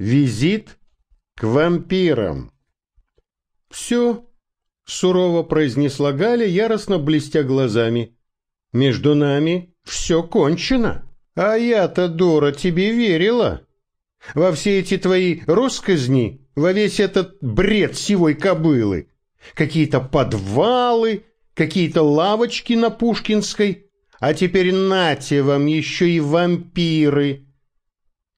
Визит к вампирам. «Все», — сурово произнесла Галя, яростно блестя глазами. «Между нами все кончено. А я-то, дура, тебе верила. Во все эти твои росказни, во весь этот бред сивой кобылы. Какие-то подвалы, какие-то лавочки на Пушкинской, а теперь нате вам еще и вампиры».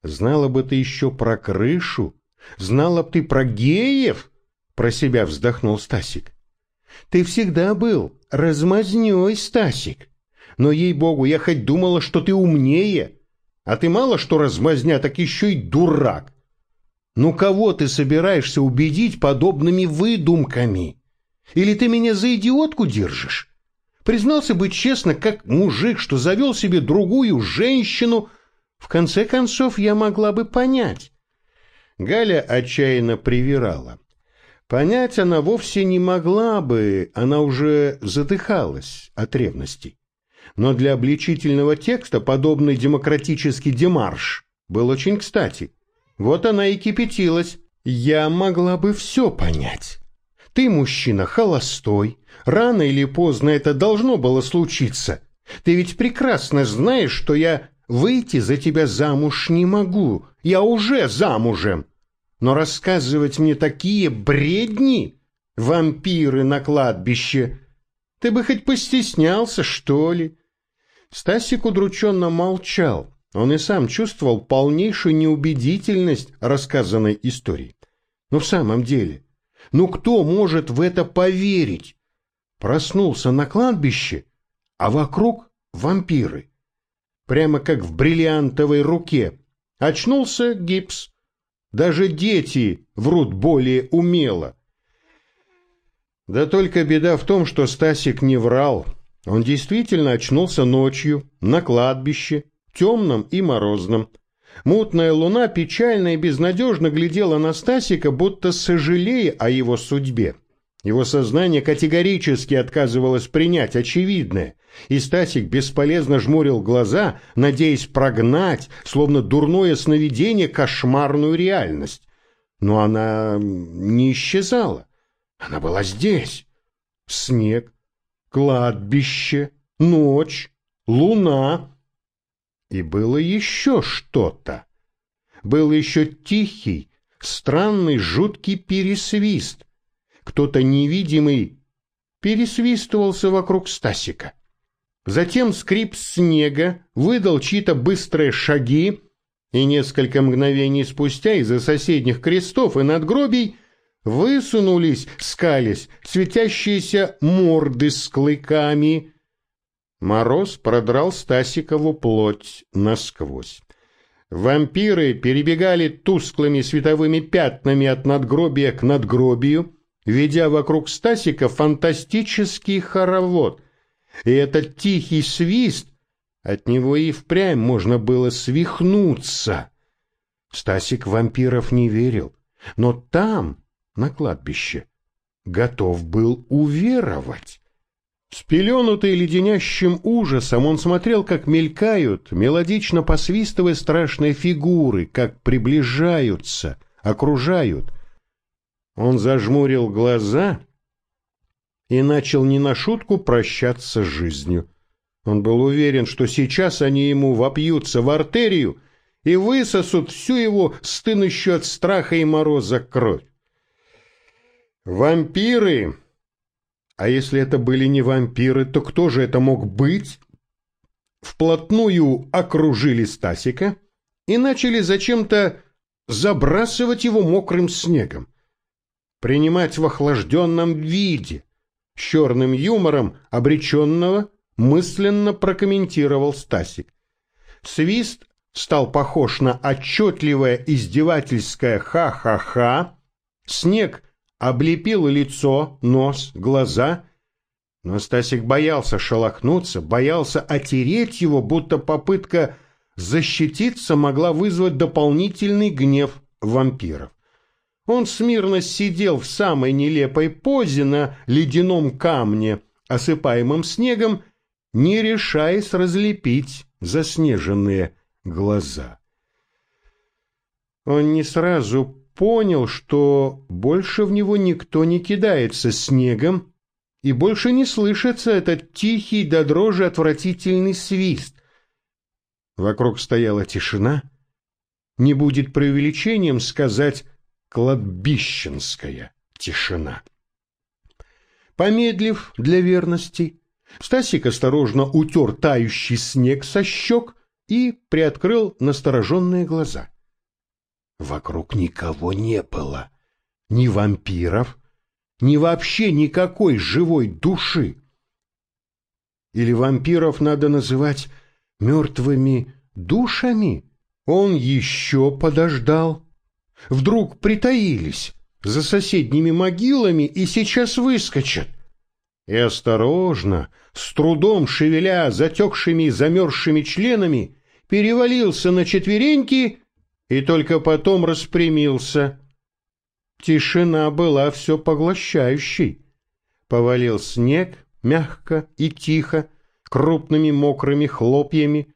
Знала бы ты еще про крышу, знала бы ты про геев, про себя вздохнул Стасик. Ты всегда был размазнёй, Стасик. Но, ей-богу, я хоть думала, что ты умнее. А ты мало что размазня, так еще и дурак. Ну кого ты собираешься убедить подобными выдумками? Или ты меня за идиотку держишь? Признался бы честно, как мужик, что завел себе другую женщину – в конце концов, я могла бы понять. Галя отчаянно привирала. Понять она вовсе не могла бы, она уже задыхалась от ревности. Но для обличительного текста подобный демократический демарш был очень кстати. Вот она и кипятилась. Я могла бы все понять. Ты мужчина холостой, рано или поздно это должно было случиться. Ты ведь прекрасно знаешь, что я Выйти за тебя замуж не могу, я уже замужем. Но рассказывать мне такие бредни, вампиры на кладбище, ты бы хоть постеснялся, что ли? Стасик удрученно молчал. Он и сам чувствовал полнейшую неубедительность рассказанной истории. Но в самом деле, ну кто может в это поверить? Проснулся на кладбище, а вокруг вампиры прямо как в бриллиантовой руке. Очнулся гипс. Даже дети врут более умело. Да только беда в том, что Стасик не врал. Он действительно очнулся ночью, на кладбище, темном и морозном. Мутная луна печально и безнадежно глядела на Стасика, будто сожалея о его судьбе. Его сознание категорически отказывалось принять очевидное, и Стасик бесполезно жмурил глаза, надеясь прогнать, словно дурное сновидение, кошмарную реальность. Но она не исчезала. Она была здесь. Снег, кладбище, ночь, луна. И было еще что-то. Был еще тихий, странный, жуткий пересвист — кто-то невидимый пересвистывался вокруг Стасика. Затем скрип снега выдал чьи-то быстрые шаги, и несколько мгновений спустя из-за соседних крестов и надгробий высунулись, скались, светящиеся морды с клыками. Мороз продрал Стасикову плоть насквозь. Вампиры перебегали тусклыми световыми пятнами от надгробия к надгробию, ведя вокруг Стасика фантастический хоровод. И этот тихий свист, от него и впрямь можно было свихнуться. Стасик вампиров не верил, но там, на кладбище, готов был уверовать. Спеленутый леденящим ужасом, он смотрел, как мелькают, мелодично посвистывая страшные фигуры, как приближаются, окружают — он зажмурил глаза и начал не на шутку прощаться с жизнью. Он был уверен, что сейчас они ему вопьются в артерию и высосут всю его стынущую от страха и мороза кровь. Вампиры! А если это были не вампиры, то кто же это мог быть? Вплотную окружили Стасика и начали зачем-то забрасывать его мокрым снегом принимать в охлажденном виде. С черным юмором обреченного мысленно прокомментировал Стасик. Свист стал похож на отчетливое издевательское «ха-ха-ха», снег облепил лицо, нос, глаза, но Стасик боялся шелохнуться, боялся отереть его, будто попытка защититься могла вызвать дополнительный гнев вампиров. Он смирно сидел в самой нелепой позе на ледяном камне, осыпаемом снегом, не решаясь разлепить заснеженные глаза. Он не сразу понял, что больше в него никто не кидается снегом, и больше не слышится этот тихий до дрожи отвратительный свист. Вокруг стояла тишина. Не будет преувеличением сказать «кладбищенская тишина». Помедлив для верности, Стасик осторожно утер тающий снег со щек и приоткрыл настороженные глаза. Вокруг никого не было. Ни вампиров, ни вообще никакой живой души. Или вампиров надо называть мертвыми душами? Он еще подождал. Вдруг притаились за соседними могилами и сейчас выскочат. И осторожно, с трудом шевеля затекшими и замерзшими членами, перевалился на четвереньки и только потом распрямился. Тишина была все поглощающей. Повалил снег мягко и тихо, крупными мокрыми хлопьями,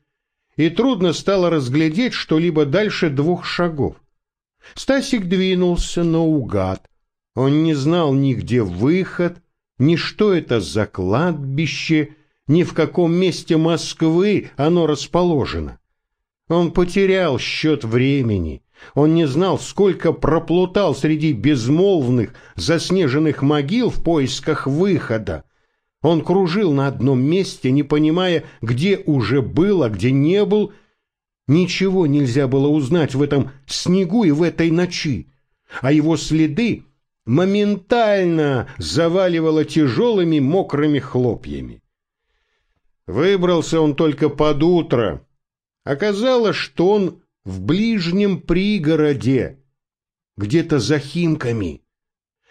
и трудно стало разглядеть что-либо дальше двух шагов. Стасик двинулся наугад. Он не знал ни где выход, ни что это за кладбище, ни в каком месте Москвы оно расположено. Он потерял счет времени. Он не знал, сколько проплутал среди безмолвных, заснеженных могил в поисках выхода. Он кружил на одном месте, не понимая, где уже был, а где не был. Ничего нельзя было узнать в этом снегу и в этой ночи. А его следы моментально заваливало тяжелыми мокрыми хлопьями. Выбрался он только под утро, Оказалось, что он в ближнем пригороде, где-то за Химками.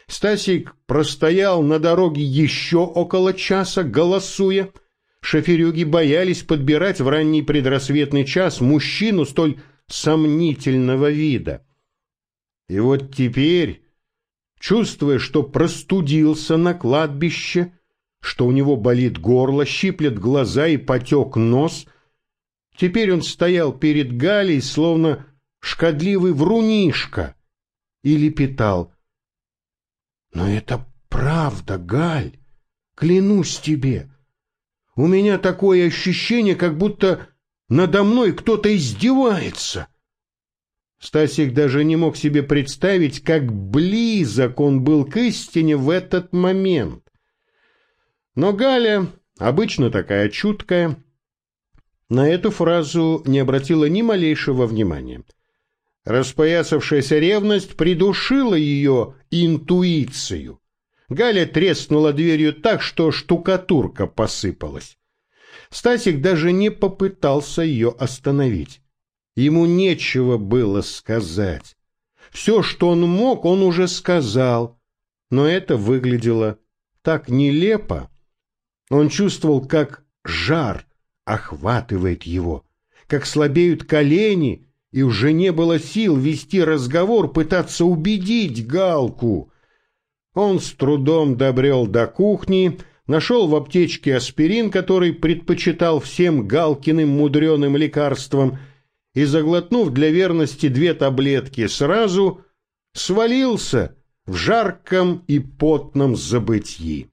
Стасик простоял на дороге еще около часа, голосуя. Шоферюги боялись подбирать в ранний предрассветный час мужчину столь сомнительного вида. И вот теперь, чувствуя, что простудился на кладбище, что у него болит горло, щиплет глаза и потек нос — Теперь он стоял перед Галей, словно шкодливый врунишка, и лепетал. «Но это правда, Галь, клянусь тебе. У меня такое ощущение, как будто надо мной кто-то издевается». Стасик даже не мог себе представить, как близок он был к истине в этот момент. Но Галя, обычно такая чуткая, на эту фразу не обратила ни малейшего внимания. Распоясавшаяся ревность придушила ее интуицию. Галя треснула дверью так, что штукатурка посыпалась. Стасик даже не попытался ее остановить. Ему нечего было сказать. Все, что он мог, он уже сказал. Но это выглядело так нелепо. Он чувствовал, как жар охватывает его, как слабеют колени, и уже не было сил вести разговор, пытаться убедить Галку. Он с трудом добрел до кухни, нашел в аптечке аспирин, который предпочитал всем Галкиным мудреным лекарствам, и, заглотнув для верности две таблетки сразу, свалился в жарком и потном забытьи.